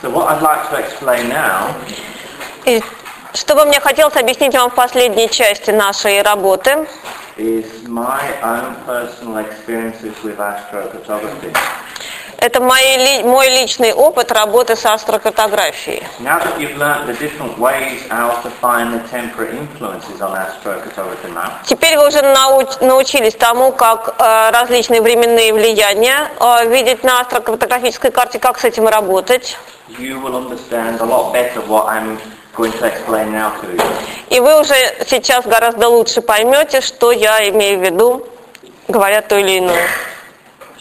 So what I'd like to explain now И что бы мне хотелось объяснить вам в последней части нашей работы, is my own personal experiences with astrophotography. Это мои мой личный опыт работы с астрокартографией. Now that you've learnt the different ways how to find the temperate influences on astrophotography map, Теперь вы уже науч- научились тому, как э, различные временные влияния э, видеть на астрокартографической карте, как с этим работать. you will understand a lot better what I'm going to explain now to you. И вы уже сейчас гораздо лучше поймете, что я имею в виду, говоря то или иное.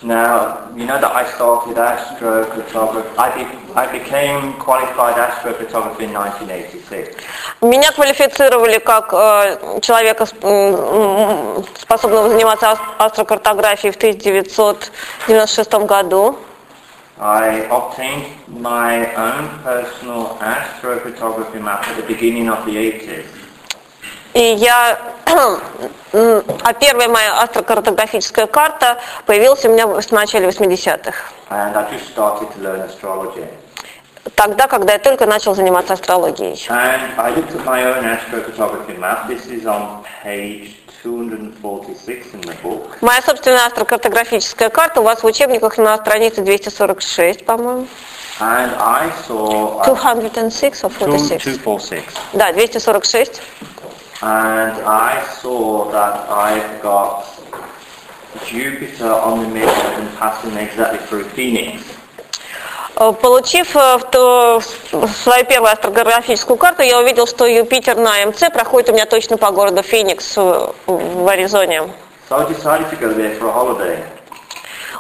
Now, you know that I started astrophotography. I, be, I became qualified astrophotographer in 1986. Меня квалифицировали как э, человека, с- м, м, способного заниматься ас- астрокартографией в 1996 году. I obtained my own personal astrophotography map at the beginning of the 80s. И я, а первая моя астрокартографическая карта появилась у меня в начале 80-х. And I just started to learn astrology. Тогда, когда я только начал заниматься астрологией. And I looked at my own astrophotography map. This is on page 246 in the book. Моя собственная астрокартографическая карта у вас в учебниках на странице 246, по-моему. And I saw... 206 or 46? 246. Да, 246. And I saw that I've got Jupiter on the midheaven passing exactly through Phoenix. Э, Получив э, то- свою первую астрографическую карту, я увидел, что Юпитер на МЦ проходит у меня точно по городу Феникс в Аризоне. So I decided to go there for a holiday.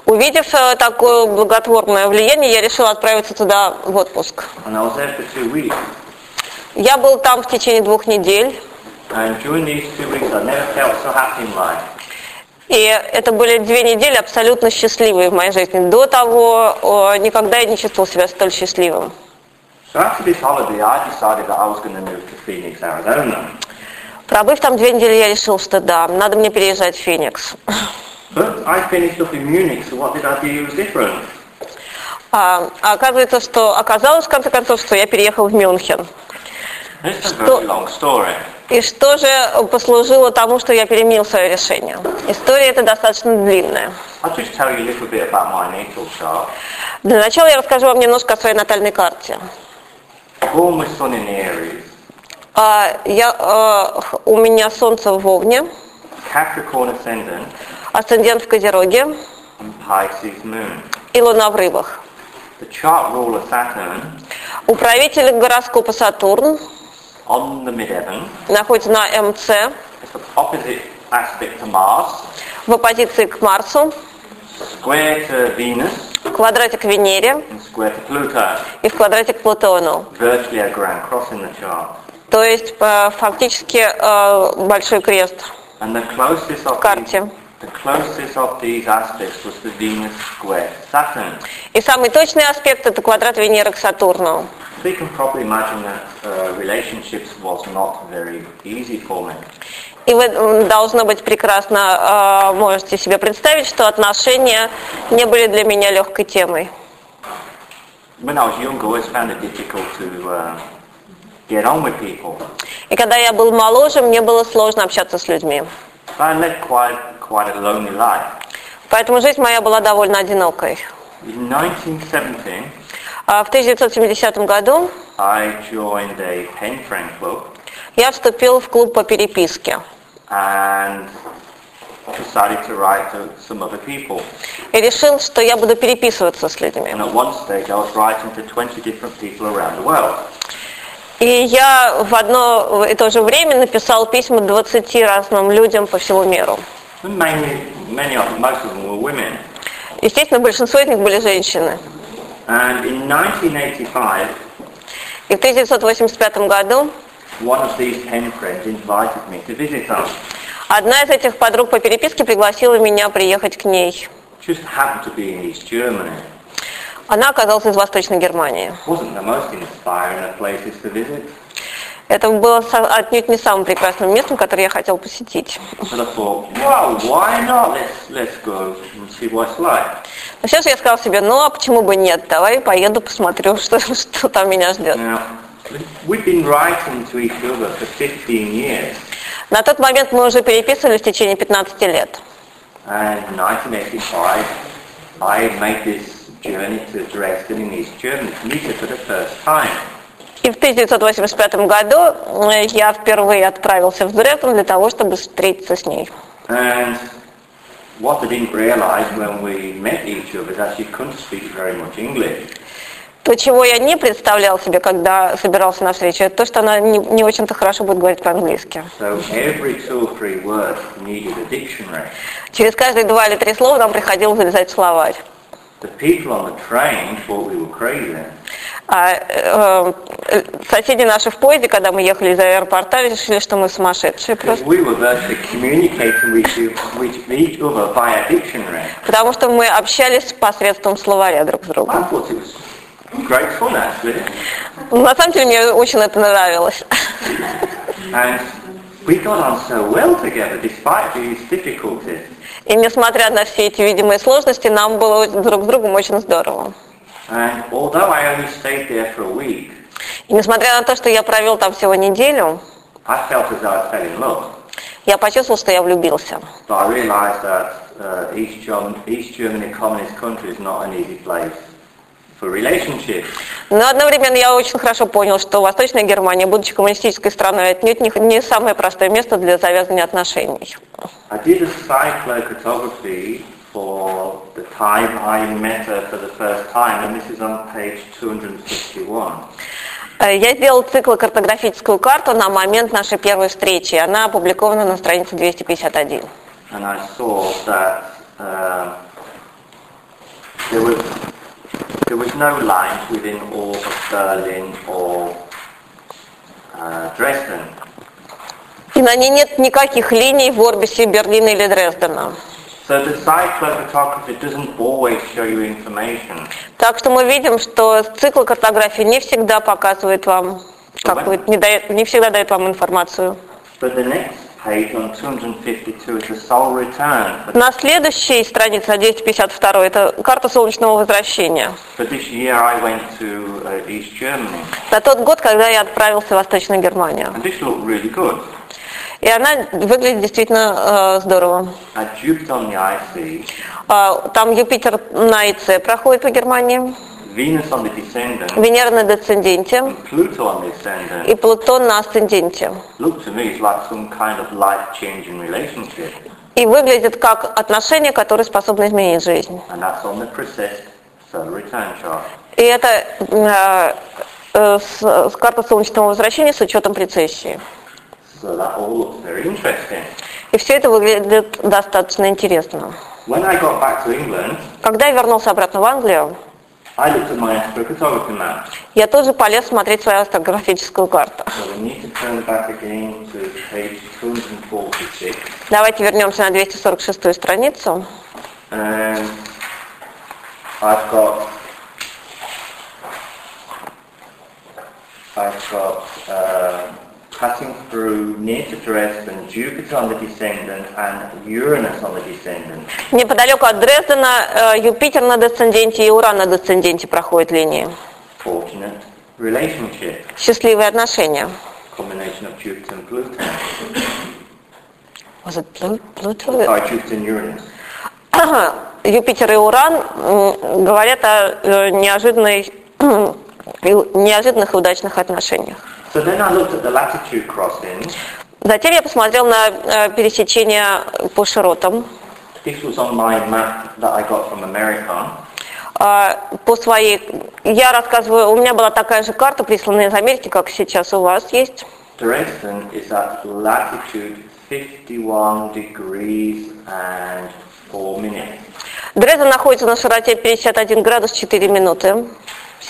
Увидев э, такое благотворное влияние, я решила отправиться туда в отпуск. And I was there for two weeks. Я был там в течение двух недель, И это были две недели абсолютно счастливые в моей жизни. До того никогда я не чувствовал себя столь счастливым. Пробыв там две недели, я решил, что да, надо мне переезжать в Феникс. А, а оказывается, что оказалось в конце концов, что я переехал в Мюнхен. Что-. И что же послужило тому, что я переменил свое решение? История эта достаточно длинная. Для начала я расскажу вам немножко о своей натальной карте. А, я, а, у меня солнце в Овне, асцендент в Козероге и луна в рыбах. Управитель гороскопа Сатурн находится на МЦ в оппозиции к Марсу, в квадрате к Венере и в квадрате к Плутону. То есть э, фактически э, большой крест. Of карте. these, the closest of these aspects was the Venus square Saturn. И самый точный аспект это квадрат Венеры к Сатурну. You can probably imagine that uh, relationships was not very easy for me. И вы должно быть прекрасно э, можете себе представить, что отношения не были для меня легкой темой. И когда я был моложе, мне было сложно общаться с людьми. Quite, quite. Поэтому жизнь моя была довольно одинокой. In 1970, А В 1970 году I joined a pen friend club я вступил в клуб по переписке. and decided to write to some other people. И решил, что я буду переписываться с людьми. And at one stage, I was writing to 20 different people around the world. И я в одно и то же время написал письма 20 разным людям по всему миру. Mainly, many of most of them were women. Естественно, большинство из них были женщины. And in 1985, И в 1985 году one of these pen friends invited me to visit them. одна из этих подруг по переписке пригласила меня приехать к ней. Just happened to be in East Germany. Она оказалась из Восточной Германии. Wasn't the most inspiring of places to visit. Это было отнюдь не самым прекрасным местом, которое я хотел посетить. But I thought, well, why not? Let's let's go and see what it's like. Но сейчас я сказал себе, ну а почему бы нет, давай поеду посмотрю, что, что там меня ждет. Now, we've been writing to each other for 15 years, На тот момент мы уже переписывались в течение 15 лет. and in 1985, I made this journey to Dresden in East Germany to meet her for the first time. И в 1985 году э, я впервые отправился в Дрезден для того, чтобы встретиться с ней. And what I didn't realize when we met each other that she couldn't speak very much English. То, чего я не представлял себе, когда собирался на встречу, это то, что она не, не очень-то хорошо будет говорить по-английски. So. Через каждые два или три слова нам приходилось залезать в словарь. А э, соседи наши в поезде, когда мы ехали из аэропорта, решили, что мы сумасшедшие просто. we. Потому что мы общались посредством словаря друг с другом. great fun actually. На самом деле мне очень это нравилось. And we got on so well together despite these difficulties. И несмотря на все эти видимые сложности, нам было друг с другом очень здорово. And although I only stayed there for a week, И несмотря на то, что я провел там всего неделю, I felt as though I fell in love. я почувствовал, что я влюбился. But I realised that uh, East, Germ- East Germany, a communist country, is not an easy place for relationships. Но одновременно я очень хорошо понял, что Восточная Германия, будучи коммунистической страной, отнюдь не, не самое простое место для завязывания отношений. I did a cyclocartography for the time I met her for the first time, and this is on page 261. Э, Я сделал циклокартографическую карту на момент нашей первой встречи. Она опубликована на странице 251. And I saw that um, there was there was no lines within all of Berlin or uh, Dresden. И на ней нет никаких линий в Орбисе, Берлина или Дрездена. So the cyclocartography doesn't always show you information. Так что мы видим, что цикл картографии не всегда показывает вам какую не, дает, не всегда дает вам информацию. But the next page on 252 is the soul return. But На следующей странице, на 252, это карта солнечного возвращения. for this year I went to uh, East Germany, За тот год, когда я отправился в Восточную Германию. and this looked really good. И она выглядит действительно э, здорово. А, Там Юпитер на ИЦ проходит по Германии, Венера на десценденте и Плутон на асценденте. И выглядит как отношения, которые способны изменить жизнь. И это э, э, с- с карта солнечного возвращения с учетом прецессии. So that all looks very interesting. И все это выглядит достаточно интересно. When I got back to England, Когда я вернулся обратно в Англию, I looked at my astrocartography map. я тут же полез смотреть свою астрографическую карту. So we need to turn back again to page 246. Давайте вернемся на 246 страницу. And I've got I've got uh, passing through to Dresden, Jupiter on the descendant and Uranus on the descendant. Неподалеку от Дрездена э, Юпитер на десценденте и Уран на десценденте проходят линии. Fortunate relationship, Счастливые отношения. combination of Jupiter and Pluto. Was it Plu- Pluto? Sorry, Jupiter and Uranus. Юпитер и Уран говорят о э, неожиданных и удачных отношениях. So then I looked at the latitude crossings. Затем я посмотрел на э, пересечение по широтам. This was on my map that I got from America. А, По своей, я рассказываю, у меня была такая же карта, присланная из Америки, как сейчас у вас есть. Dresden is at latitude 51 degrees and 4 minutes. Дрезден находится на широте 51 градус 4 минуты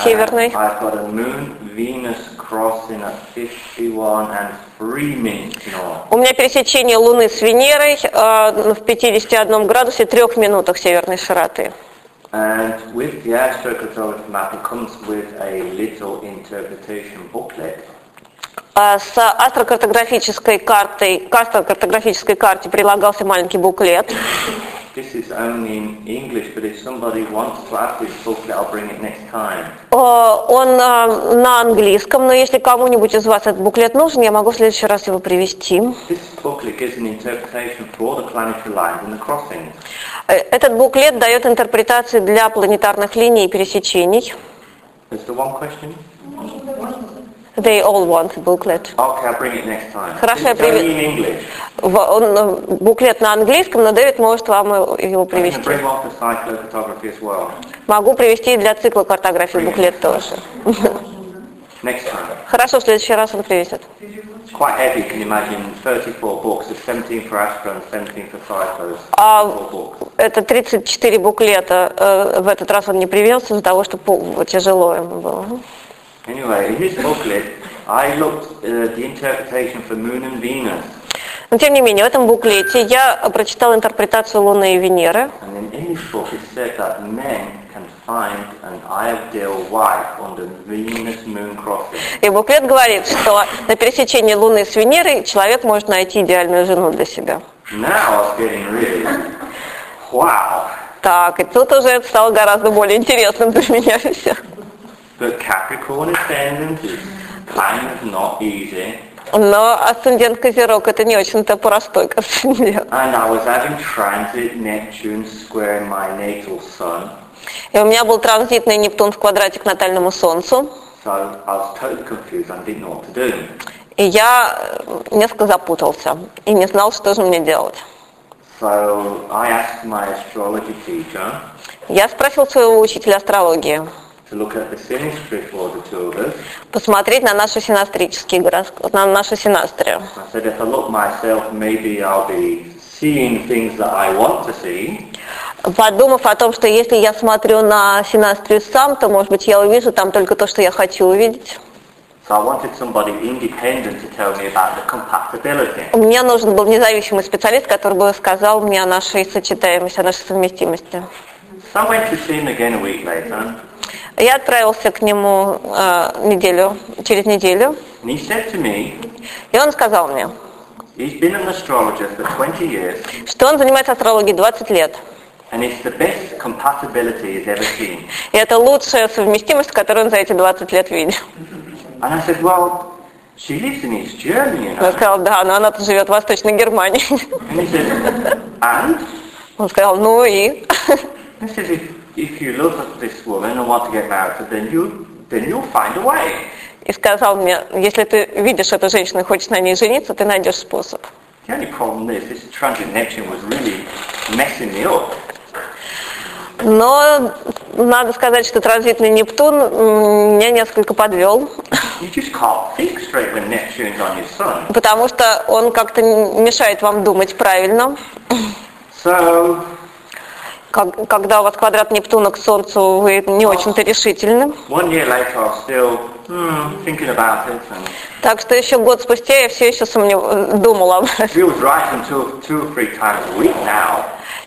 северной. And I've got a moon Venus crossing at 51 and 3 minutes north. У меня пересечение Луны с Венерой э, в 51 градусе 3 минутах северной широты. And with the astrocartography map, it comes with a little interpretation booklet. А С астрокартографической картой, к астрокартографической карте прилагался маленький буклет. This is only in English, but if somebody wants to have this booklet, I'll bring it next time. Э, Он э, на английском, но если кому-нибудь из вас этот буклет нужен, я могу в следующий раз его привезти. This booklet gives an interpretation for all the planetary lines and the crossings. Э, Этот буклет дает интерпретации для планетарных линий и пересечений. Is there one question? They all want booklet. Okay, I'll bring it next time. Хорошо, я привет- in English. Он, э, буклет на английском, но Дэвид может вам его I'm going to привезти. bring one for as well. Могу привезти и для цикла картографии буклет тоже. Next time. Хорошо, в следующий раз он привезет. Quite heavy, you can imagine 34 books, there's 17 for Astro and 17 for Cyclos. А это 34 буклета. Э, В этот раз он не привез из-за того, что тяжело ему было. Anyway, in this booklet, I looked at the interpretation for Moon and Venus. Но тем не менее, в этом буклете я прочитал интерпретацию Луны и Венеры. And then in this book it said that men can find an ideal wife on the Venus-Moon crossing. И буклет говорит, что на пересечении Луны с Венерой человек может найти идеальную жену для себя. Really, wow. Так, и тут уже это стало гораздо более интересным для меня все. Но асцендент Козерог это не очень-то простой асцендент. И у меня был транзитный Нептун в квадрате к натальному Солнцу. So I was totally confused and didn't know what to do. И я э, несколько запутался и не знал, что же мне делать. So I asked my astrology teacher Я спросил своего учителя астрологии посмотреть на наши синастрические гороскопы, на нашу синастрию. I said if I look myself, maybe I'll be seeing things that I want to see. Подумав о том, что если я смотрю на синастрию сам, то, может быть, я увижу там только то, что я хочу увидеть. So I wanted somebody independent to tell me about the compatibility. Мне нужен был независимый специалист, который бы сказал мне о нашей сочетаемости, о нашей совместимости. So I went to see him again a week later, Я отправился к нему э, неделю, через неделю, and he said to me, и он сказал мне, he's been an astrologer for 20 years, что он занимается астрологией 20 лет. and it's the best compatibility he's ever seen. И это лучшая совместимость, которую он за эти 20 лет видел. And I said, well, she lives in East Germany, Он сказал, да, но она живет в Восточной Германии. And he said, and? Он сказал, ну и? He says, if, if you love this woman and want to get married then, you, then you'll find a way. И сказал мне, если ты видишь эту женщину и хочешь на ней жениться, ты найдешь способ. The only problem is this Neptune was really messing me up. Но надо сказать, что транзитный Нептун меня несколько подвел, You just can't think straight when Neptune's on your sun. потому что он как-то мешает вам думать правильно. So Как- Когда у вас квадрат Нептуна к Солнцу, вы не очень-то решительны. hmm, Так что еще год спустя я все еще сомнев... думала об этом.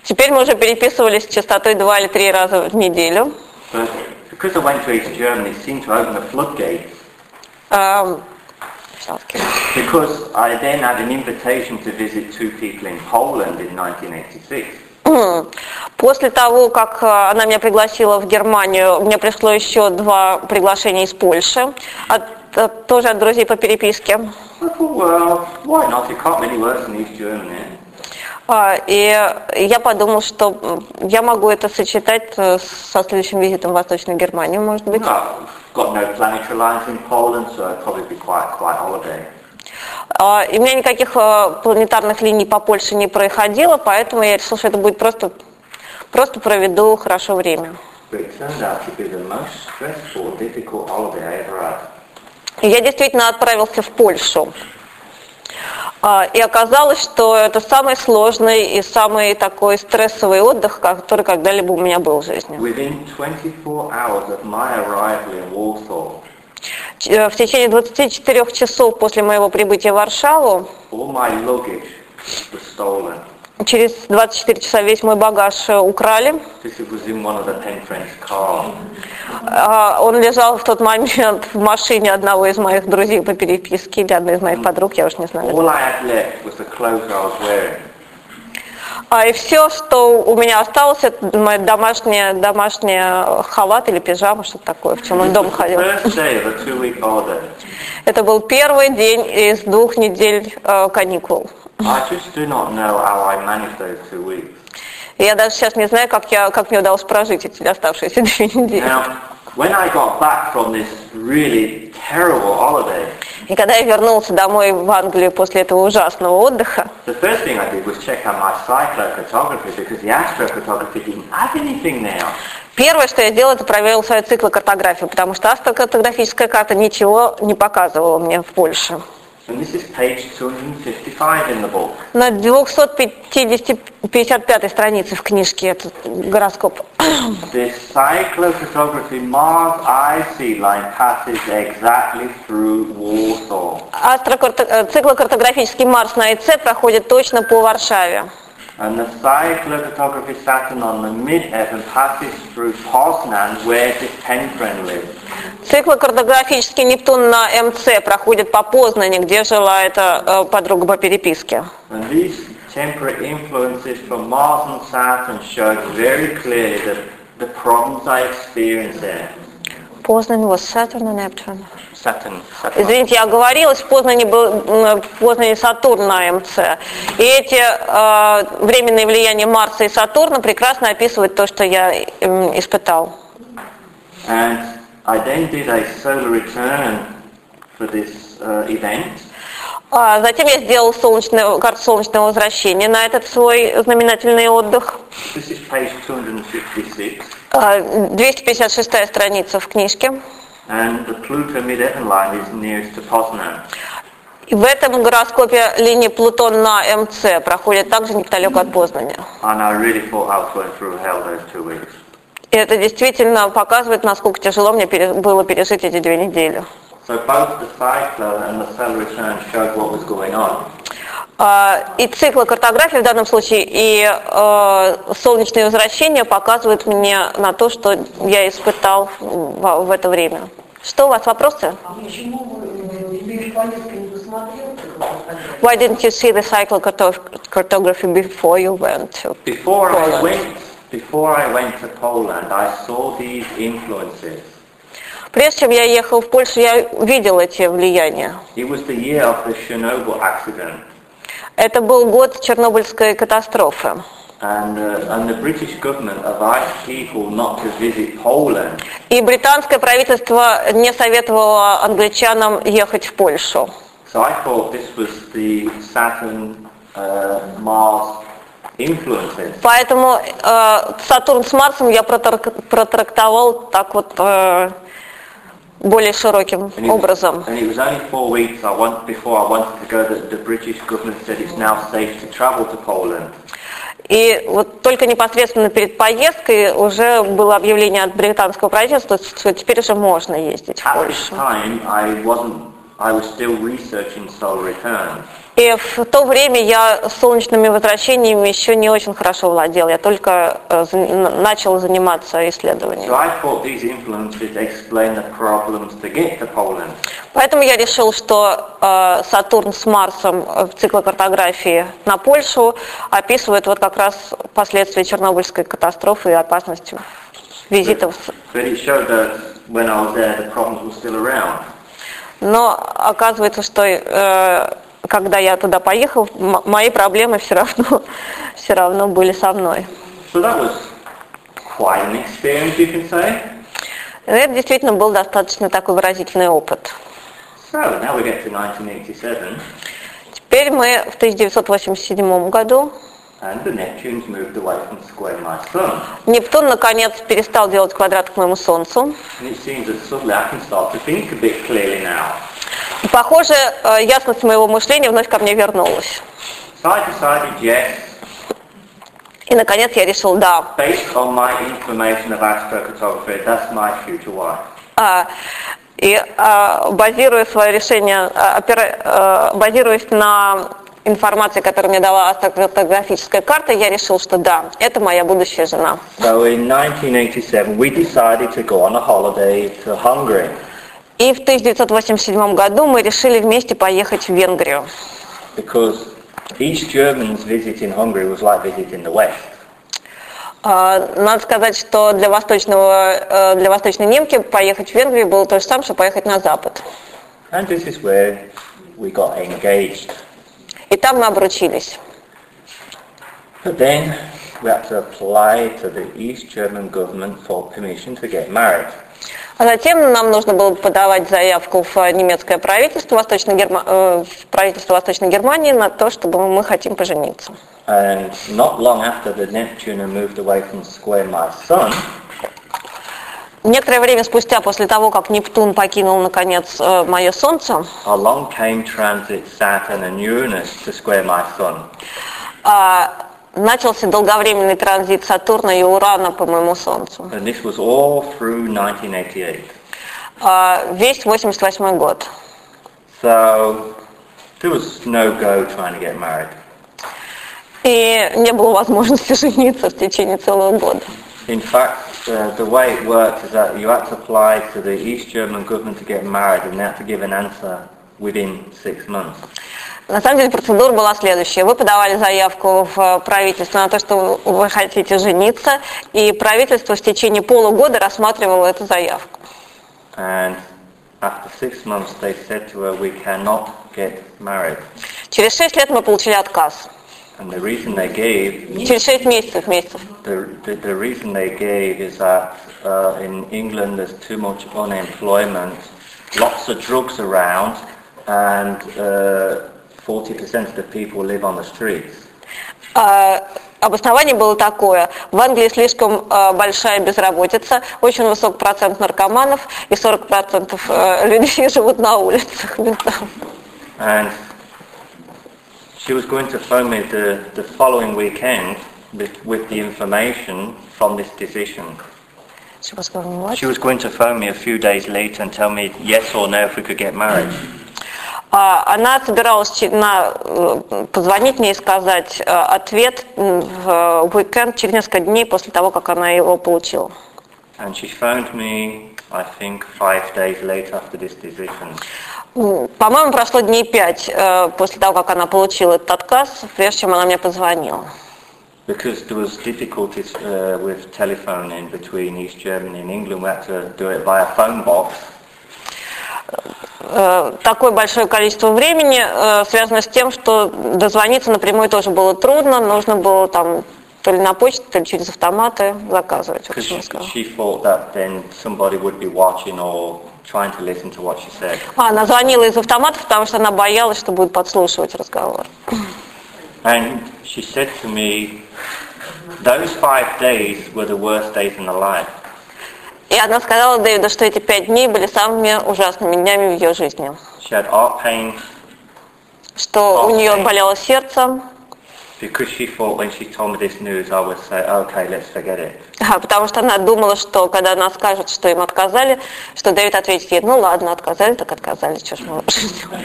Теперь мы уже переписывались с частотой два или три раза в неделю. Окей. Because I then had an invitation to visit two people in Poland in 1986. После того, как э, она меня пригласила в Германию, мне пришло еще два приглашения из Польши, от, э, тоже от друзей по переписке. А, И я подумал, что я могу это сочетать э, со следующим визитом в Восточную Германию, может быть. No, А, И у меня никаких э, планетарных линий по Польше не проходило, поэтому я решил, что это будет просто, просто проведу хорошо время. Я действительно отправился в Польшу. А, И оказалось, что это самый сложный и самый такой стрессовый отдых, который когда-либо у меня был в жизни. В течение 24 часов после моего прибытия в Варшаву, через 24 часа весь мой багаж э, украли. А, Он лежал в тот момент в машине одного из моих друзей по переписке или одной из моих подруг, я уж не знаю. А и все, что у меня осталось, это моя домашняя, домашняя халат или пижама, что-то такое, в чем он дома ходил. Это был первый день из двух недель э, каникул. Я даже сейчас не знаю, как, я, как мне удалось прожить эти оставшиеся две недели. Now, when I got back from this really terrible holiday, И когда я вернулся домой в Англию после этого ужасного отдыха, первое, что я сделал, это проверил свою циклокартографию, потому что астрокартографическая карта ничего не показывала мне в Польше. And this is page 255 in the book. На 255 странице в книжке этот гороскоп. The cyclophotography Mars IC line passes exactly through Warsaw. Астрокарто- э, Циклокартографический Марс на ИЦ проходит точно по Варшаве. And the cyclophotography Saturn on the mid-heaven passes through Poznan where the Penfren lives. Циклокартографический Нептун на МЦ проходит по Познани, где жила эта э, подруга по переписке. And these temporary influences from Mars and Saturn showed very clearly the, the problems I experienced there. Познань was Saturn and Neptune. Saturn, Saturn. Извините, я оговорилась, в Познане был Познане Сатурн на МЦ. И эти э, временные влияния Марса и Сатурна прекрасно описывают то, что я м, испытал. And I then did a solar return for this uh, event. А затем я сделал солнечную, карту солнечного возвращения на этот свой знаменательный отдых. This is page 256. А, 256 страница в книжке. And the Pluto mid-heaven line is nearest to Poznan. И в этом гороскопе линия Плутон на МЦ проходит также неподалеку от Познания. Really. И это действительно показывает, насколько тяжело мне пере- было пережить эти две недели. So И циклы картографии в данном случае, и э, солнечные возвращения показывают мне на то, что я испытал в, в это время. Что у вас вопросы? А посмотрел? Why didn't you see the cycle carto- cartography before you went to Before I Poland? went, before I went to Poland, I saw these influences. Прежде чем я ехал в Польшу, я видел эти влияния. It was the year of the Chernobyl accident, Это был год Чернобыльской катастрофы. and uh, and the British government advised people not to visit Poland И британское правительство не советовало англичанам ехать в Польшу. So I thought this was the Saturn, uh, Mars influences. Поэтому э, Сатурн с Марсом я протар- протрактовал так вот э, более широким образом. И вот только непосредственно перед поездкой уже было объявление от британского правительства, что теперь уже можно ездить в Польшу. И в то время я солнечными возвращениями еще не очень хорошо владел. Я только э, начал заниматься So исследованием. Poland. Поэтому я решил, что э, Сатурн с Марсом в циклокартографии на Польшу описывает вот как раз последствия Чернобыльской катастрофы и опасность визитов. But there, around. Но оказывается, что э, когда я туда поехал, мои проблемы все равно, все равно были со мной. So that was quite an experience, you can say. И это действительно был достаточно такой выразительный опыт. So now we get to 1987, Теперь мы в 1987 году. and the Neptunes moved away from square my sun. Нептун, наконец, перестал делать квадрат к моему Солнцу. And it seems that suddenly I can start to think a bit clearly now. И, похоже, э, ясность моего мышления вновь ко мне вернулась. So I decided, yes, И, наконец, я решил, да. based on my information of astrophotography, that's my future wife. А, и а, базируя свое решение, опира- а, базируясь на информации, которую мне дала астрокартографическая карта, я решил, что да, это моя будущая жена. So in 1987, we decided to go on a holiday to Hungary. И в 1987 году мы решили вместе поехать в Венгрию. because East Germans visiting Hungary was like visiting the West. А, Надо сказать, что для, восточного, э, для восточной немки поехать в Венгрию было то же самое, что поехать на Запад. And this is where we got engaged. И там мы обручились. But then we had to apply to the East German government for permission to get married. А затем нам нужно было подавать заявку в немецкое правительство, Восточной Герма- э, в правительство Восточной Германии на то, чтобы мы хотим пожениться. And not long after the Neptune had moved away from Square My Sun, Некоторое время спустя, после того, как Нептун покинул, наконец, э, мое Солнце, along came transit Saturn and Uranus to Square My Sun. А, начался долговременный транзит Сатурна и Урана по моему Солнцу. And this was all through 1988. А, Весь 88 год. So there was no go trying to get married. И не было возможности жениться в течение целого года. In fact, uh, the way it worked is that you had to apply to the East German government to get married and they had to give an answer within six months. На самом деле процедура была следующая. Вы подавали заявку в правительство на то, что вы хотите жениться, и правительство в течение полугода рассматривало эту заявку. And after six months they said to her, we cannot get married. Через шесть лет мы получили отказ. And the reason they gave, Через шесть месяцев, месяцев. the, the, the reason they gave is that uh, in England there's too much unemployment, lots of drugs around, and uh, 40% of the people live on the streets. А, Обоснование было такое. В Англии слишком э, большая безработица, очень высок процент наркоманов, и 40% э, людей живут на улицах. местам. And she was going to phone me the, the following weekend with, with the information from this decision. She was going, "What?" She was going to phone me a few days later and tell me yes or no if we could get married. А, Она собиралась на, э, позвонить мне и сказать э, ответ в уикенд через несколько дней после того, как она его получила. And she phoned me, I think, five days later after this decision. По-моему, прошло дней пять э, после того, как она получила этот отказ, прежде чем она мне позвонила. Because there was difficulties uh, with telephoning between East Germany and England, we had to do it via phone box. Э, Такое большое количество времени э, связано с тем, что дозвониться напрямую тоже было трудно, нужно было там то ли на почту, то ли через автоматы заказывать. А, Она звонила из автомата, потому что она боялась, что будет подслушивать разговор. And she said to me, those five days were the worst days in her life. И она сказала Дэвиду, что эти пять дней были самыми ужасными днями в ее жизни. She had heart pain Что у нее болело сердце, because she thought when she told me this news, I would say, okay, let's forget it. а, потому что она думала, что когда она скажет, что им отказали, что Дэвид ответит ей, ну ладно, отказали, так отказали, что ж мы лучше сделаем».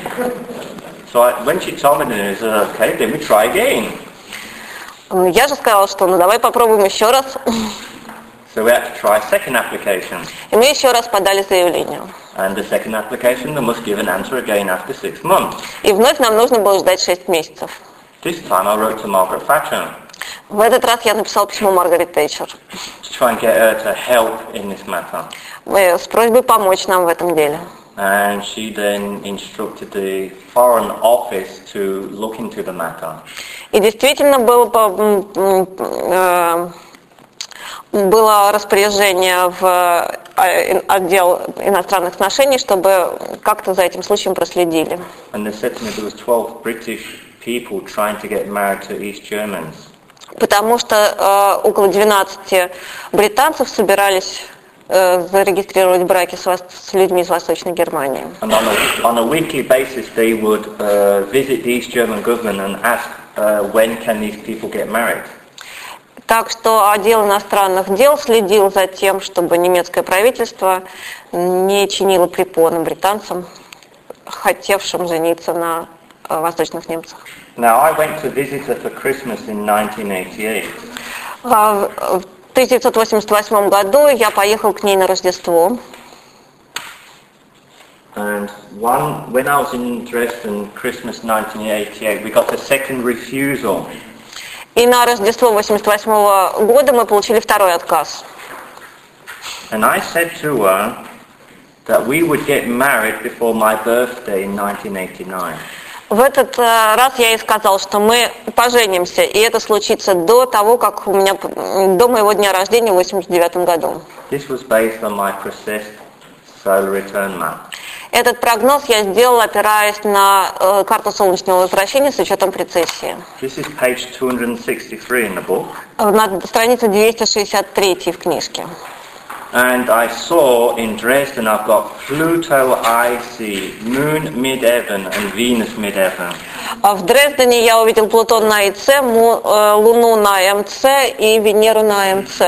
So I, when she told me the news, I said, okay, then we try again. Ну, Я же сказала, что ну давай попробуем еще раз. So we had to try a second application. И мы еще раз подали заявление. And the second application, they must give an answer again after six months. И вновь нам нужно было ждать 6 месяцев. This time I wrote to Margaret Thatcher В этот раз я написала письмо Маргарет Тейчер to try and get her to help in this matter. э, с просьбой помочь нам в этом деле. And she then instructed the Foreign Office to look into the matter. И действительно было, по- м, м, э, было распоряжение в ин- отдел иностранных отношений, чтобы как-то за этим случаем проследили. And they said to me there was 12 British people trying to get married to East Germans. Потому что э, около 12 британцев собирались э, зарегистрировать браки с, с людьми из Восточной Германии. And on a, on a weekly basis, they would uh, visit the East German government and ask uh, when can these people get married. Так что отдел иностранных дел следил за тем, чтобы немецкое правительство не чинило препоны британцам, хотевшим жениться на э, восточных немцах. Now, I went to visit her for Christmas in 1988. А В 1988 году я поехал к ней на Рождество. And one, when I was in Dresden, Christmas 1988, we got a second refusal. И на Рождество 88 года мы получили второй отказ. And I said to her that we would get married before my birthday in 1989. В этот э, раз я ей сказал, что мы поженимся, и это случится до того, как у меня, до моего дня рождения в 89 году. This was based on my processed solar return map. Этот прогноз я сделала, опираясь на э, карту солнечного возвращения с учетом прецессии. This is page 263 in the book. На странице 263 в книжке. And I saw in Dresden I've got Pluto IC, Moon mid-heaven and Venus mid-heaven. А В Дрездене я увидел Плутон на ИЦ, э, Луну на МЦ и Венеру на МЦ.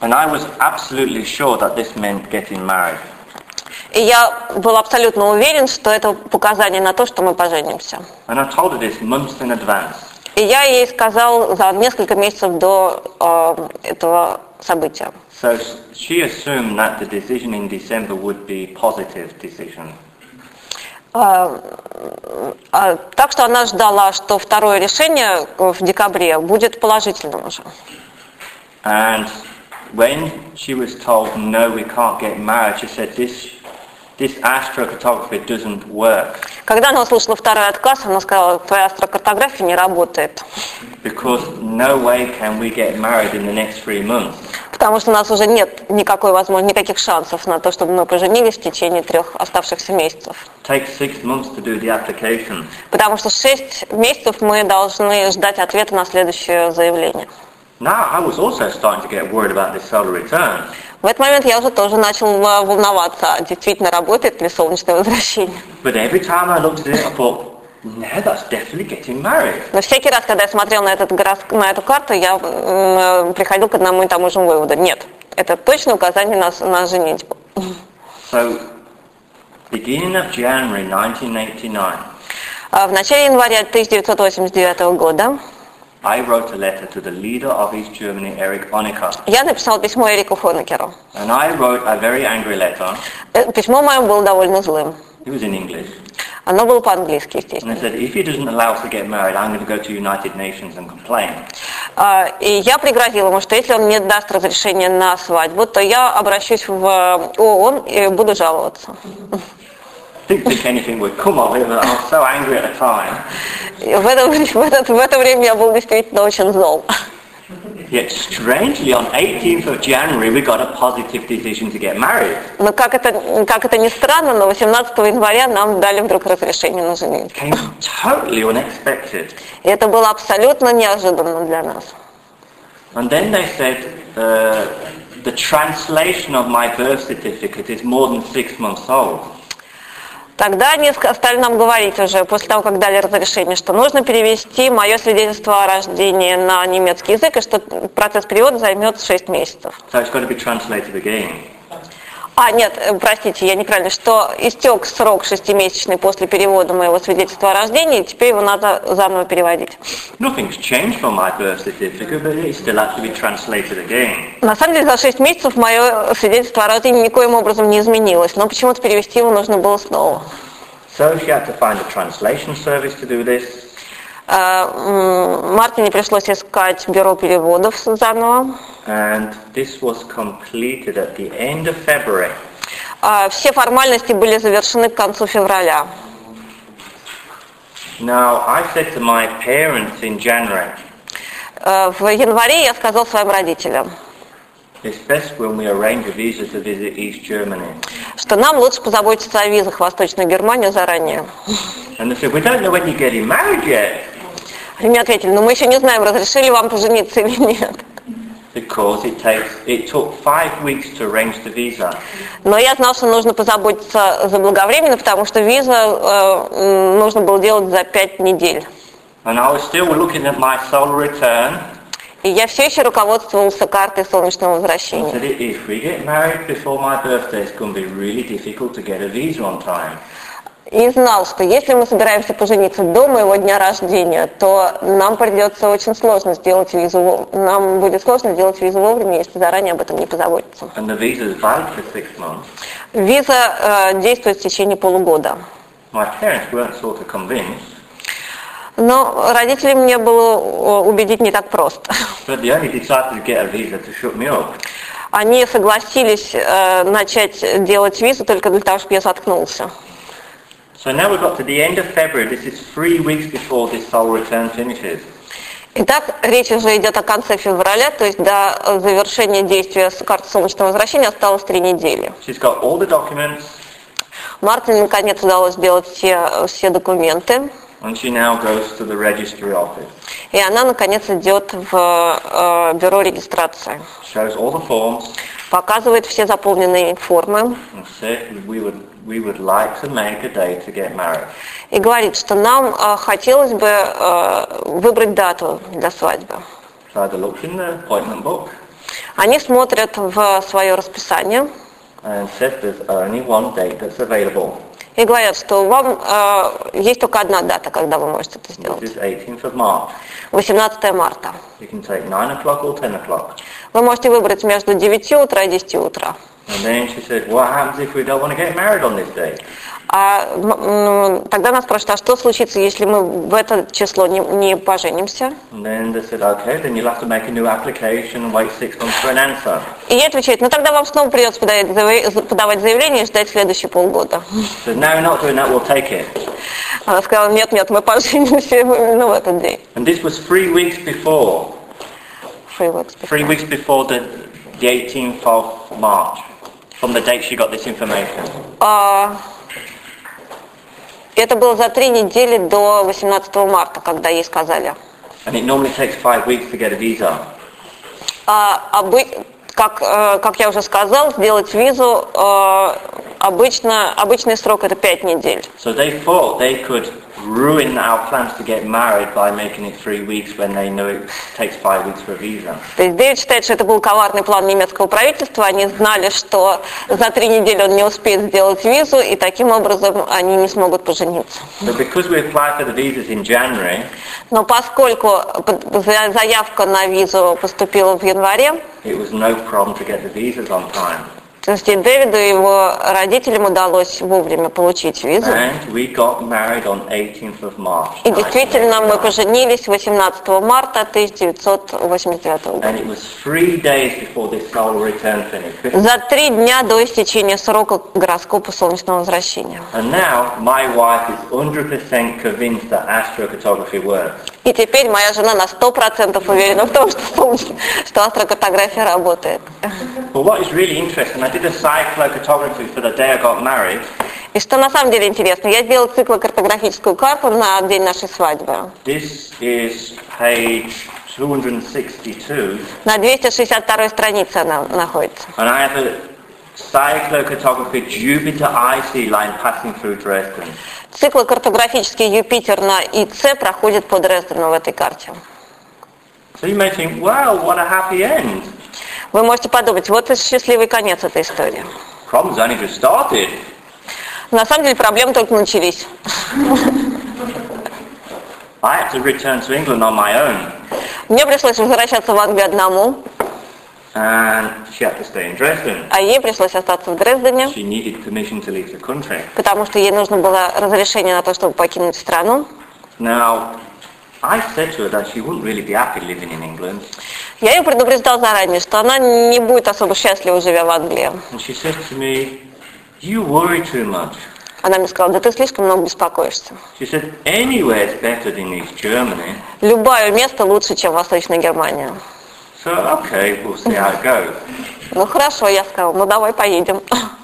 And I was absolutely sure that this meant getting married. И я был абсолютно уверен, что это показание на то, что мы поженимся. И я ей сказал за несколько месяцев до э, этого события. So she assumed that the decision in December would be positive decision. А, а, так что она ждала, что второе решение в декабре будет положительным уже. And when she was told, no, we can't get married, she said, this, this astrocartography doesn't work Когда она услышала второй отказ, она сказала, твоя астрокартография не работает, because no way can we get married in the next three months. потому что у нас уже нет никакой возможности, никаких шансов на то, чтобы мы поженились в течение трех оставшихся месяцев. Take six months to do the application. Потому что шесть месяцев мы должны ждать ответа на следующее заявление. Now I was also starting to get worried about this solar return. В этот момент я уже тоже начал э, волноваться, действительно работает ли солнечное возвращение. But every time I looked at it, I thought, no, that's definitely getting married. Но всякий раз, когда я смотрел на, этот гороск- на эту карту, я м, приходил к одному и тому же выводу. Нет, это точно указание на, на женитьбу. So, beginning of January 1989, А В начале января 1989 года I wrote a letter to the leader of East Germany, Erich Honecker. я написал письмо Эрику Хонекеру. And I wrote a very angry letter. Э, Письмо мое было довольно злым. It was in English. Оно было по-английски, And естественно. I said, if he doesn't allow us to get married, I'm going to go to United Nations and complain. А, И я пригрозила ему, что если он не даст разрешения на свадьбу, то я обращусь в ООН и буду жаловаться. Didn't think anything would come of it, but I was so angry at the time. И в это, вре- в, этот- в это время я был действительно очень зол. Yet strangely, on 18th of January, we got a positive decision to get married. Но как это, как это ни странно, но 18 января нам дали вдруг разрешение на женитьбу. Came totally unexpected. И это было абсолютно неожиданно для нас. And then they said, uh, the translation of my birth certificate is more than six months old. Тогда они стали нам говорить уже, после того, как дали разрешение, что нужно перевести мое свидетельство о рождении на немецкий язык, и что процесс перевода займет 6 месяцев. So it's got to be translated again. А, нет, э, простите, я неправильно, что истек срок шестимесячный после перевода моего свидетельства о рождении, и теперь его надо заново переводить. На самом деле за 6 месяцев мое свидетельство о рождении никоим образом не изменилось, но почему-то перевести его нужно было снова. So she had to find a translation service to do this. М, Мартине пришлось искать бюро переводов заново. And this was completed at the end of February. А, Все формальности были завершены к концу февраля. Now, I said to my parents in January, Э, В январе я сказал своим родителям, it's best when we arrange a visa to visit East Germany. что нам лучше позаботиться о визах в Восточную Германию заранее. And they said, we don't know when you're getting married yet. Они мне ответили, ну мы еще не знаем, разрешили вам пожениться или нет. Because it takes, it took five weeks to arrange the visa. Но я знал, что нужно позаботиться заблаговременно, потому что виза э, нужно было делать за пять недель. And I was still looking at my solar return. И я все еще руководствовался картой солнечного возвращения. И знал, что если мы собираемся пожениться до моего дня рождения, то нам придется очень сложно сделать визу, нам будет сложно сделать визу вовремя, если заранее об этом не позаботиться. Виза э, действует в течение полугода. Sort of Но родителей мне было э, убедить не так просто. Они согласились э, начать делать визу только для того, чтобы я заткнулся. So now we've got to the end of February. This is three weeks before this soul return finishes. Итак, речь уже идет о конце февраля, то есть до э, завершения действия карты солнечного возвращения осталось три недели. She's got all the documents, Мартину наконец удалось сделать все, все документы, and she now goes to the registry office. и она наконец идет в э, бюро регистрации. Shows all the forms, Показывает все заполненные формы and says we would we would like to make a date to get married. и говорит, что нам э, хотелось бы э, выбрать дату для свадьбы. So they looked in the appointment book Они смотрят в свое расписание and said there's only one date that's available. И говорят, что вам э, есть только одна дата, когда вы можете это сделать. is 18th of March. 18 марта. You can take 9 o'clock or 10 o'clock. Вы можете выбрать между 9 утра и 10 утра. And then she said, what happens if we don't want to get married on this day? А м, м, тогда нас спрашивают, а что случится, если мы в это число не, не поженимся? И я отвечаю, ну тогда вам снова придется подавать, подавать заявление и ждать следующие полгода. So now we're not doing that, we'll take it. Она сказала, нет, нет, мы поженимся именно в этот день. And this was three weeks before, Three weeks before. three weeks before the, the 18th of March, from the date she got this information. А, это было за три недели до 18 марта, когда ей сказали. And it normally takes five weeks to get a visa. А, обы- как, э, как я уже сказал, сделать визу э, обычно, обычный срок это пять недель. So they thought they could ruin our plans to get married by making it three weeks when they know it takes five weeks for a visa. То есть Дэвид считает, что это был коварный план немецкого правительства. Они знали, что за три недели он не успеет сделать визу, и таким образом они не смогут пожениться. So because we applied for the visas in January, Но поскольку под- за- заявка на визу поступила в январе, it was no problem to get the visas on time. То есть и Дэвиду и его родителям удалось вовремя получить визу. And we got married on 18th of March. И действительно мы 1989. поженились 18 марта 1989 года. За три дня до истечения срока гороскопа солнечного возвращения. And now my wife is 100% convinced that astrocartography works. И теперь моя жена на 100% уверена в том, что, что астрокартография работает. Really И что на самом деле интересно, я сделала циклокартографическую карту на день нашей свадьбы. This is page 262, На 262 странице она находится. and I have a cyclocartography Jupiter IC line passing through Dresden. Циклокартографический Юпитер на ИЦ проходит по Дрездену в этой карте. So you may think, wow, what a happy end. Вы можете подумать, вот и счастливый конец этой истории. Problems only just started. На самом деле проблемы только начались. I had to return to England on my own, Мне пришлось возвращаться в Англию одному, а ей пришлось остаться в Дрездене, She needed permission to leave the country. потому что ей нужно было разрешение на то, чтобы покинуть страну. Now, I said to her that she wouldn't really be happy living in England, Я ее предупреждал заранее, что она не будет особо счастлива, живя в Англии. and she said to me, you worry too much. Она мне сказала, да ты слишком много беспокоишься. She said, anywhere's better than East Germany. Любое место лучше, чем Восточная Германия. So, okay, we'll see how it goes. Ну хорошо, я сказала, ну давай поедем.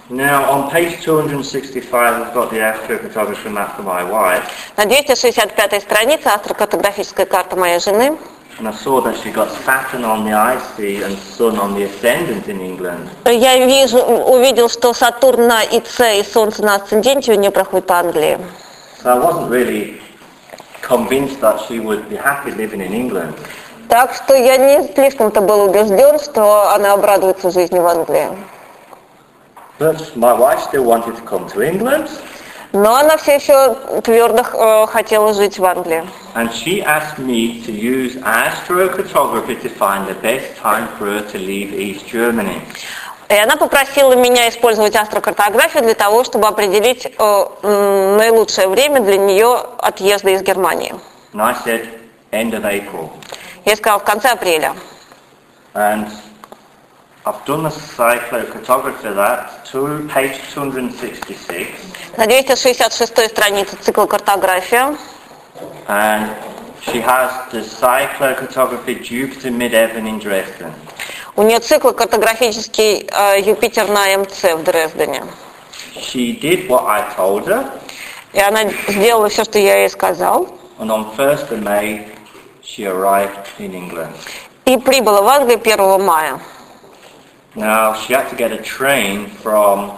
Now, on page 265, I've got the astrophotography map for my wife, На 265 странице астрокартографическая карта моей жены. and I saw that she got Saturn on the IC and Sun on the ascendant in England. Я вижу, увидел, что Сатурн на ИЦ и Солнце на асценденте у нее проходит по Англии. So I wasn't really convinced that she would be happy living in England. Так что я не слишком-то был убежден, что она обрадуется жизни в Англии. But my wife still wanted to come to England, Но она все еще твердо э, хотела жить в Англии. and she asked me to use astrocartography to find the best time for her to leave East Germany. И она попросила меня использовать астрокартографию для того, чтобы определить э, наилучшее время для нее отъезда из Германии. And I said, end of April. Я сказала, в конце апреля. And I've done the cyclocartography that, to page 266. На 266 странице цикла «Картография». And she has the cyclocartography Jupiter Mid-Heaven in Dresden. У нее цикл картографический э, Юпитер на МЦ в Дрездене. She did what I told her, И она сделала все, что я ей сказал. and on 1st of May she arrived in England. И прибыла в Англию 1 мая. Now she had to get a train from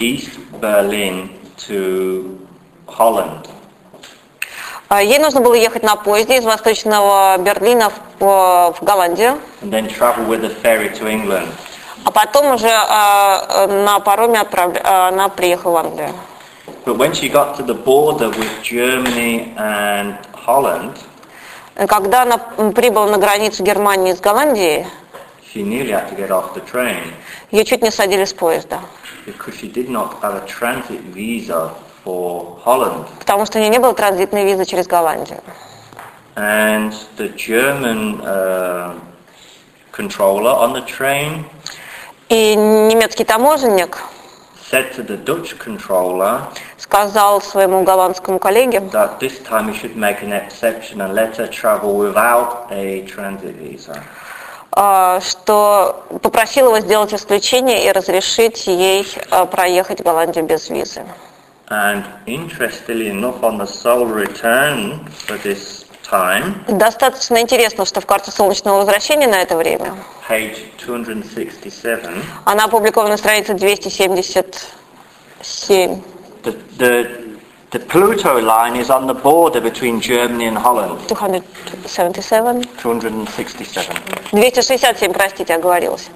East Berlin to Holland. А Ей нужно было ехать на поезде из восточного Берлина в, в Голландию, and then travel with a ferry to England. а потом уже а, на пароме отправля- а, она приехала в Англию. But when she got to the border with Germany and Holland, И Когда она прибыла на границу Германии с Голландией, she nearly had to get off the train ее чуть не садили с поезда, because she did not have a transit visa for Holland. потому что у нее не было транзитной визы через Голландию. And the German uh, controller on the train И немецкий таможенник сказал своему голландскому коллеге, that this time he should make an exception and let her travel without a transit visa. а, что попросил его сделать исключение и разрешить ей а, проехать в Голландию без визы. And interestingly enough, on the sole return for this time, Достаточно интересно, что в карте солнечного возвращения на это время page 267, она опубликована на странице 277. the, the, the Pluto line is on the border between Germany and Holland. 277. 267. 267, простите, оговорилась.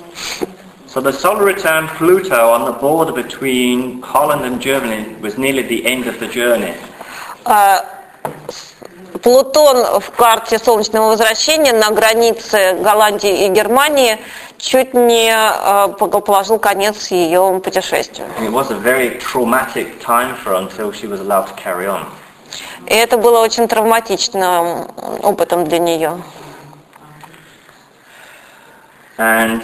So the solar return Pluto on the border between Holland and Germany was nearly the end of the journey. Плутон в карте солнечного возвращения на границе Голландии и Германии чуть не а, положил конец ее путешествию. И это было очень травматичным опытом для нее. And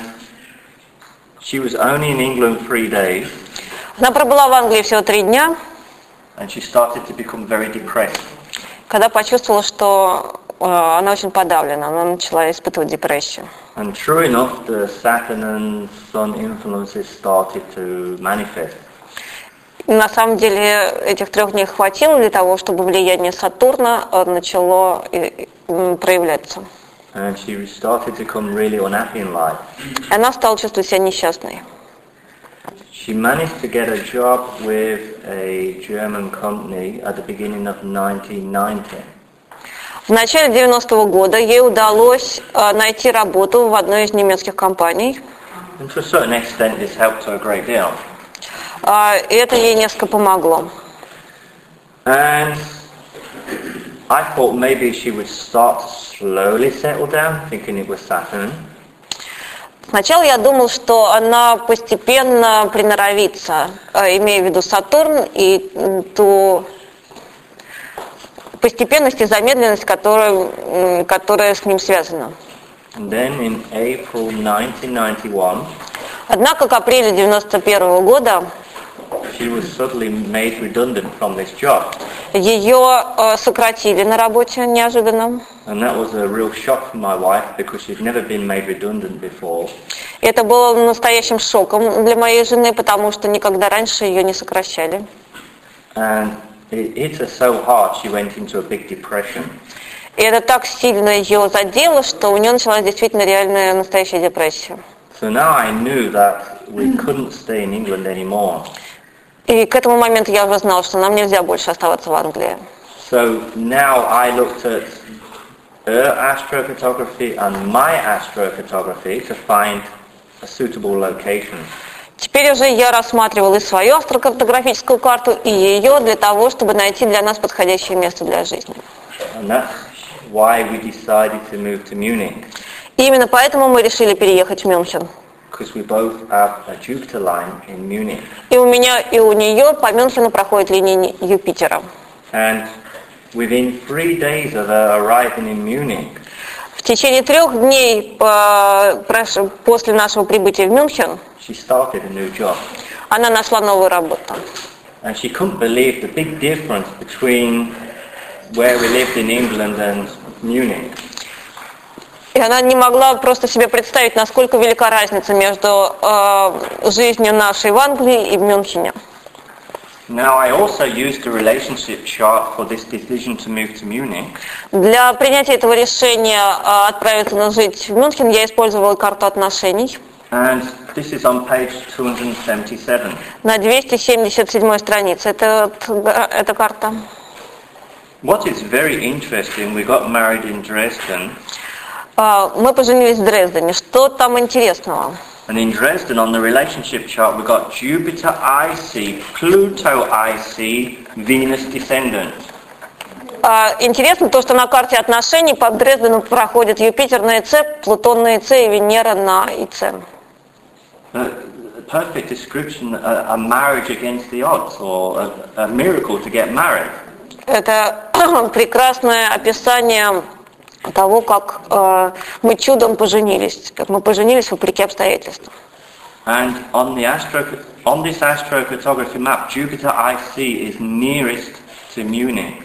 she was only in England three days Она пробыла в Англии всего три дня, and she started to become very depressed. Когда почувствовала, что э, она очень подавлена, она начала испытывать депрессию. And true enough, the Saturn and Sun influences started to manifest. На самом деле этих трех дней хватило для того, чтобы влияние Сатурна э, начало э, проявляться. And she started to become really unhappy in life. Она стала чувствовать себя несчастной. She managed to get a job with a German company at the beginning of 1990. В начале 90-го года ей удалось э, найти работу в одной из немецких компаний. And to a certain extent, this helped her a great deal. А, И это ей несколько помогло. And I thought maybe she would start to slowly settle down, thinking it was Saturn. Сначала я думал, что она постепенно приноровится, э, имея в виду Сатурн и ту постепенность и замедленность, которая, которая с ним связана. Then in April 1991, Однако к апрелю 91 года she was suddenly made redundant from this job. ее э, сократили на работе неожиданно. And that was a real shock for my wife because she'd never been made redundant before. Это было настоящим шоком для моей жены, потому что никогда раньше ее не сокращали. And it hit her so hard she went into a big depression. И это так сильно ее задело, что у нее началась действительно реальная настоящая депрессия. So now I knew that we couldn't stay in England anymore. И к этому моменту я уже знала, что нам нельзя больше оставаться в Англии. So now I looked at her astrophotography and my astrophotography to find a suitable location. Теперь уже я рассматривала и свою астрокартографическую карту, и ее для того, чтобы найти для нас подходящее место для жизни. And that's why we decided to move to Munich. И именно поэтому мы решили переехать в Мюнхен. because we both have a Jupiter line in Munich. И у меня, и у нее по Мюнхену проходит линия Ни- Юпитера. And within three days of her arriving in Munich, В течение трех дней по- прош- после нашего прибытия в Мюнхен she started a new job. она нашла новую работу. And she couldn't believe the big difference between where we lived in England and Munich. И она не могла просто себе представить, насколько велика разница между э, жизнью нашей в Англии и в Мюнхене. Now I also used a relationship chart for this decision to move to Munich. Для принятия этого решения э, отправиться на жить в Мюнхен я использовала карту отношений And this is on page 277. на 277 странице. Это, эта карта. What is very interesting, we got married in Dresden, мы поженились в Дрездене. Что там интересного? and in Dresden on the relationship chart we got Jupiter IC, Pluto IC, Venus descendant. А, Интересно то, что на карте отношений по Дрездену проходит Юпитер на ИЦ, Плутон на ИЦ и Венера на ИЦ. A perfect description, a, a marriage against the odds, or a, a miracle to get married. Это прекрасное описание того, как э, мы чудом поженились, как мы поженились вопреки обстоятельствам. And on the astro, on this astrocartography map, Jupiter IC is nearest to Munich.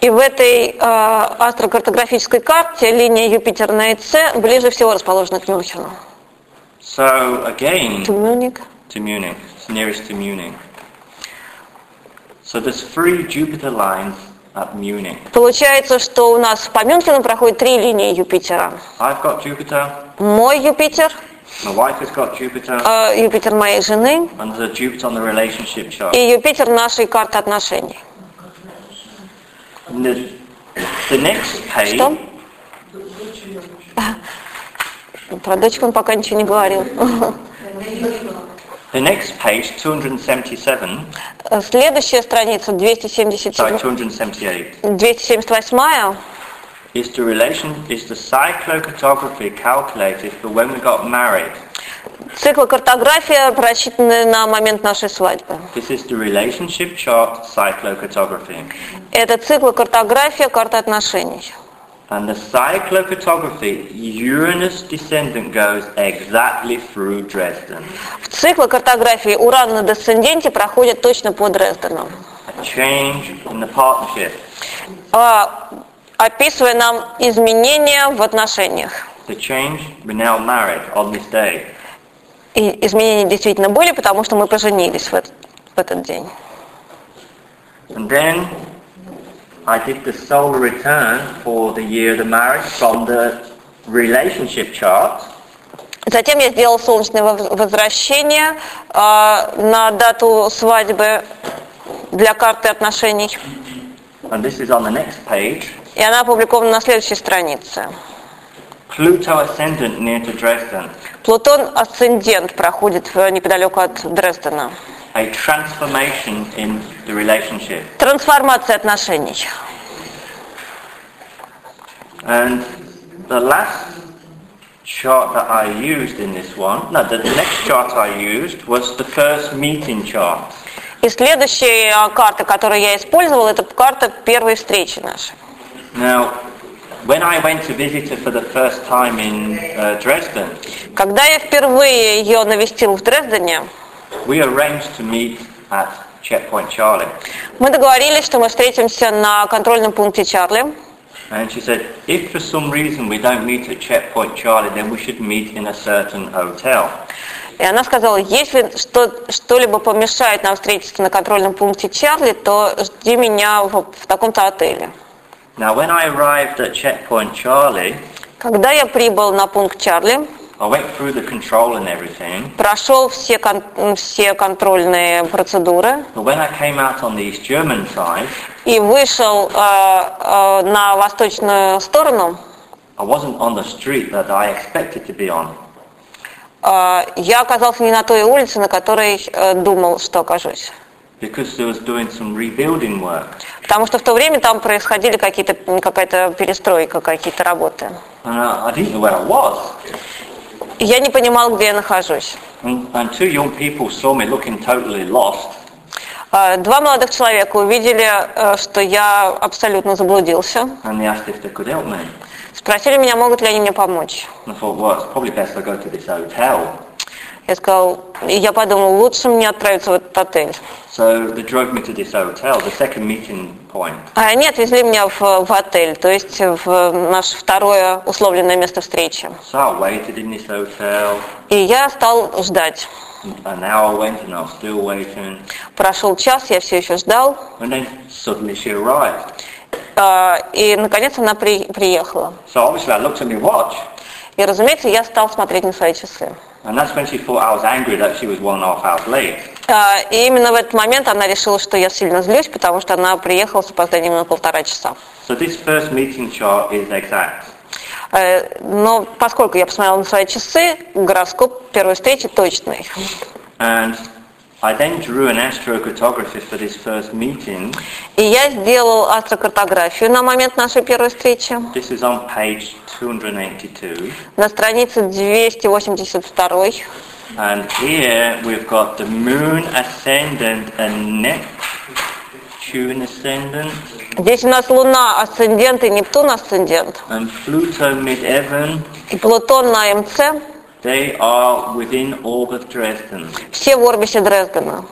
И в этой э, астрокартографической карте линия Юпитер на ИЦ ближе всего расположена к Мюнхену. So again, To Munich. to Munich, it's nearest to Munich. So there's three Jupiter lines at Munich. Получается, что у нас по Мюнхену проходит три линии Юпитера. I've got Jupiter, Мой Юпитер, my wife has got Jupiter, э, Юпитер моей жены and there's a Jupiter on the relationship chart. и Юпитер нашей карты отношений. And the, the next page, Что? Про дочку он пока ничего не говорил. the next page, 277, Следующая страница, 277, sorry, 278, 278 is the relation, is the cyclocartography calculated for when we got married. цикл картография, просчитанная на момент нашей свадьбы. This is the relationship chart cyclocartography. Это цикл картография, карта отношений. And the cyclocartography, Uranus descendant goes exactly through Dresden. В цикле картографии Уран на десценденте проходит точно по Дрездену, A change in the partnership. а, описывая нам изменения в отношениях. The change, we're now married on this day. И изменения действительно были, потому что мы поженились в этот, в этот день. And then I did the solar return for the year of the marriage from the relationship chart. Затем я сделал солнечное воз- возвращение а, на дату свадьбы для карты отношений. And this is on the next page. И она опубликована на следующей странице. Pluto ascendant near to Dresden. Плутон асцендент проходит неподалеку от Дрездена. A transformation in the relationship. Трансформация отношений. And the last chart that I used in this one, no, the next chart I used was the first meeting chart. И следующая а, карта, которую я использовала, это карта первой встречи нашей. Now, when I went to visit her for the first time in uh, Dresden, Когда я впервые ее навестил в Дрездене, We arranged to meet at Checkpoint Charlie. мы договорились, что мы встретимся на контрольном пункте Чарли. And she said, if for some reason we don't meet at Checkpoint Charlie, then we should meet in a certain hotel. И она сказала, если что, что-либо помешает нам встретиться на контрольном пункте Чарли, то жди меня в, в таком-то отеле. Now, when I arrived at Checkpoint Charlie, Когда я прибыл на пункт Чарли, I went through the control and everything. прошел все, кон- все контрольные процедуры But when I came out on the East German side, и вышел э, э, на восточную сторону, I wasn't on the street that I expected to be on. э, я оказался не на той улице, на которой э, думал, что окажусь. Because there was doing some rebuilding work. Потому что в то время там происходили какие-то, какая-то перестройка, какие-то работы. And I, didn't know where I was. Я не понимал, где я нахожусь. And, and two young people saw me looking totally lost. А, Два молодых человека увидели, э, что я абсолютно заблудился. And they asked if they could help me. Спросили меня, могут ли они мне помочь. I thought, well, it's probably best I go to this hotel. Я сказал, я подумал, лучше мне отправиться в этот отель. So they drove me to this hotel, the second meeting point. А они отвезли меня в, в отель, то есть в наше второе условленное место встречи. So I waited in this hotel. И я стал ждать. An hour went and I was still waiting. Прошел час, я все еще ждал. And then suddenly she arrived. А, И, наконец, она при- приехала. So obviously I looked at my watch. И, разумеется, я стал смотреть на свои часы. And that's when she thought I was angry that she was one and a half hours late. А, И именно в этот момент она решила, что я сильно злюсь, потому что она приехала с опозданием на полтора часа. So this first meeting chart is exact. Э, Но поскольку я посмотрела на свои часы, гороскоп первой встречи точный. And I then drew an astrocartography for this first meeting. И я сделал астрокартографию на момент нашей первой встречи. This is on page 282. На странице 282. And here we've got the moon ascendant and Neptune ascendant Здесь у нас Луна асцендент и Нептун асцендент. and Pluto mid-heaven. И Плутон на МЦ. They are within orbit Dresden. Все в орбисе Дрездена.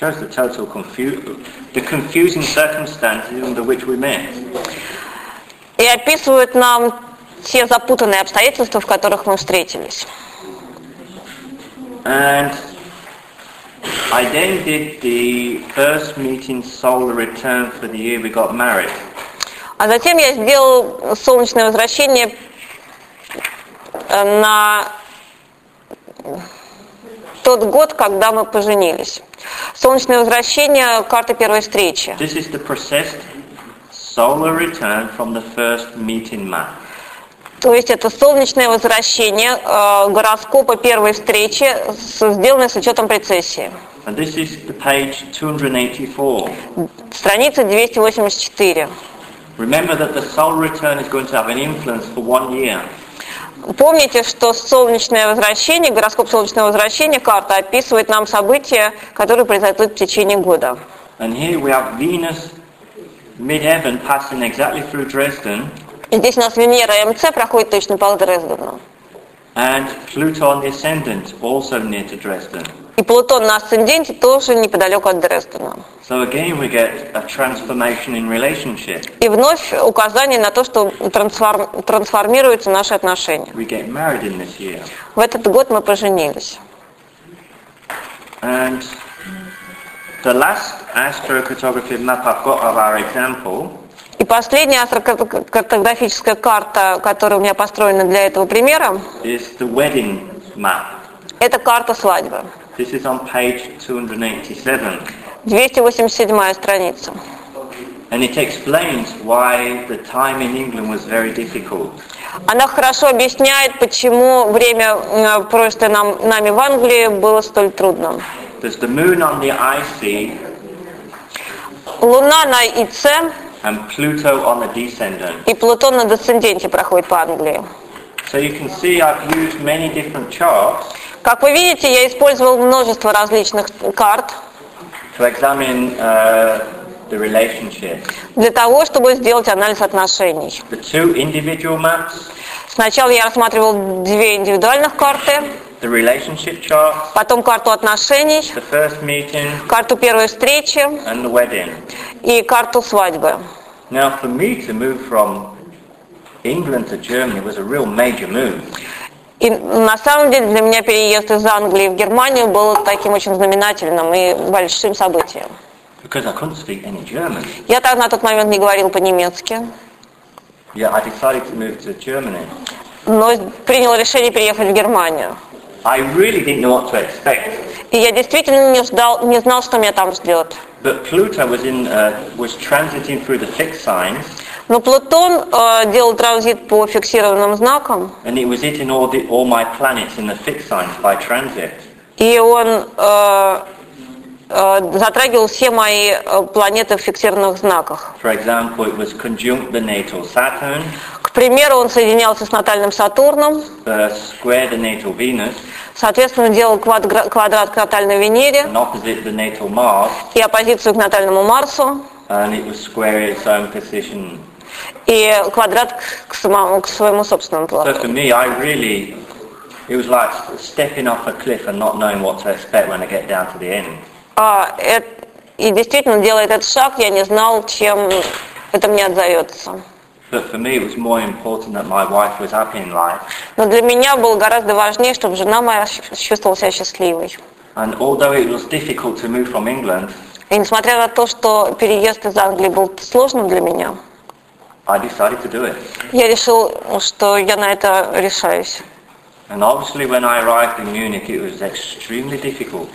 Shows the total confu- the confusing circumstances under which we met. И описывают нам те запутанные обстоятельства, в которых мы встретились. And I then did the first meeting solar return for the year we got married. А затем я сделал солнечное возвращение э, на тот год, когда мы поженились. Солнечное возвращение карты первой встречи. This is the processed solar return from the first meeting map. То есть это солнечное возвращение э, гороскопа первой встречи, сделанное с учетом прецессии. And this is the page 284. Страница 284. Remember that the solar return is going to have an influence for one year. Помните, что солнечное возвращение, гороскоп солнечного возвращения, карта описывает нам события, которые произойдут в течение года. And here we have Venus mid-heaven passing exactly through Dresden И здесь у нас Венера МЦ проходит точно по Дрездену. and Pluto on the ascendant also near to Dresden. И Плутон на асценденте тоже неподалеку от Дрездена. So again we get a transformation in relationship. И вновь указание на то, что трансформ- трансформируются наши отношения. We get married in this year. В этот год мы поженились. And the last astrocartography map I've got of our example И последняя астрокартографическая карта, которая у меня построена для этого примера, is the wedding map. это карта свадьбы. This is on page 287. 287 страница. And it explains why the time in England was very difficult. Она хорошо объясняет, почему время, э, просто нам, нами в Англии, было столь трудно. There's the moon on the IC Луна на ИЦ and Pluto on the descendant. и Плутон на десценденте проходит по Англии. So you can see I've used many different charts Как вы видите, я использовал множество различных карт to examine uh, the relationships. для того, чтобы сделать анализ отношений. The two individual maps, Сначала я рассматривал две индивидуальных карты, the relationship chart, потом карту отношений, the first meeting, карту первой встречи and the wedding. и карту свадьбы. Now for me to move from England to Germany was a real major move. И на самом деле для меня переезд из Англии в Германию был таким очень знаменательным и большим событием. Я так на тот момент не говорил по-немецки, Yeah, I decided to move to Germany. но принял решение переехать в Германию. I really didn't know what to expect. И я действительно не, ждал, не знал, что меня там ждет. But Pluto was in uh, was transiting through the fixed signs, Но Плутон э, делал транзит по фиксированным знакам, and it was hitting all the all my planets in the fixed signs by transit. и он э, э, затрагивал все мои э, планеты в фиксированных знаках. For example, it was conjunct the natal Saturn, К примеру, он соединялся с натальным Сатурном, uh, square the natal Venus, соответственно, делал квадра- квадрат к натальной Венере and opposite the natal Mars, и оппозицию к натальному Марсу, and it was square its own position. И квадрат к, самому, к своему собственному So плану. for me, I really, it was like stepping off a cliff and not knowing what to expect when I get down to the end. А, эт- и действительно, делая этот шаг, я не знал, чем это мне отзовется. But for me, it was more important that my wife was happy in life. Но для меня было гораздо важнее, чтобы жена моя чувствовала себя счастливой. And although it was difficult to move from England, И несмотря на то, что переезд из Англии был сложным для меня, я решил, что я на это решаюсь. And obviously when I arrived in Munich, it was extremely difficult.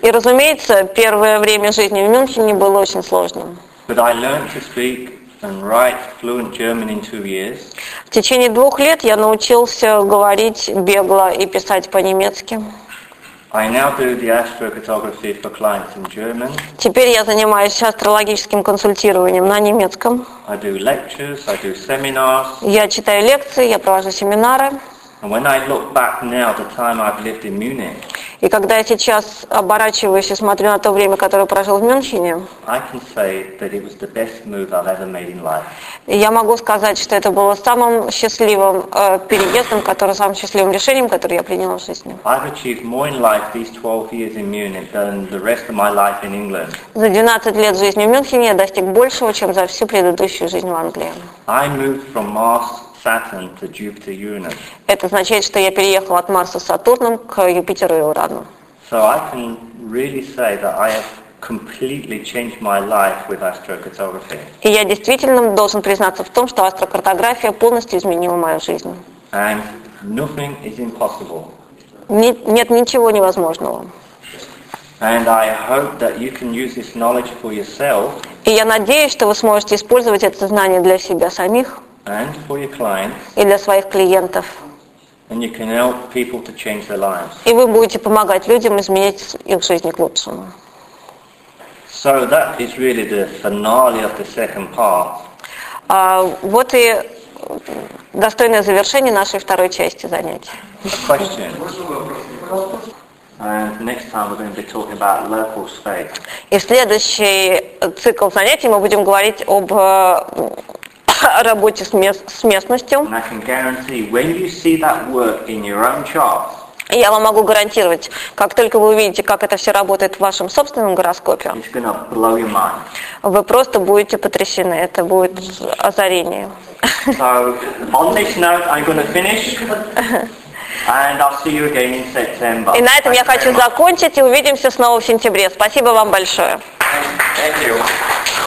И, разумеется, первое время жизни в Мюнхене было очень сложным. But I learned to speak and write fluent German in two years. В течение двух лет я научился говорить бегло и писать по-немецки. Теперь я занимаюсь астрологическим консультированием на немецком. I do lectures, I do seminars. Я читаю лекции, я провожу семинары. And when I look back now, the time I've lived in Munich, И когда я сейчас оборачиваюсь и смотрю на то время, которое прожил в Мюнхене, I can say that it was the best move I've ever made in life. я могу сказать, что это было самым счастливым э, переездом, который, самым счастливым решением, которое я приняла в жизни. I've achieved more in life these 12 years in Munich than the rest of my life in England. За 12 лет жизни в Мюнхене я достиг большего, чем за всю предыдущую жизнь в Англии. I moved from Mars, Saturn to Jupiter, Uranus. Это означает, что я переехал от Марса с Сатурном к Юпитеру и Урану. So I can really say that I have completely changed my life with astrophotography. И я действительно должен признаться в том, что астрокартография полностью изменила мою жизнь. And nothing is impossible. Не- нет ничего невозможного. And I hope that you can use this knowledge for yourself И я надеюсь, что вы сможете использовать это знание для себя самих and for your clients, и для своих клиентов. and you can help people to change their lives. И вы будете помогать людям изменять их жизни к лучшему. So that is really the finale of the second part. А, вот и достойное завершение нашей второй части занятий. A question. And next time we're going to be talking about local space. И в следующий цикл занятий мы будем говорить об работе с, мес- с местностью. Я вам могу гарантировать, как только вы увидите, как это все работает в вашем собственном гороскопе, вы просто будете потрясены. Это будет озарение. So on this note, I'm going to finish, and I'll see you again in September. И на этом я Thank you хочу закончить и увидимся снова в сентябре. Спасибо вам большое. Thank you.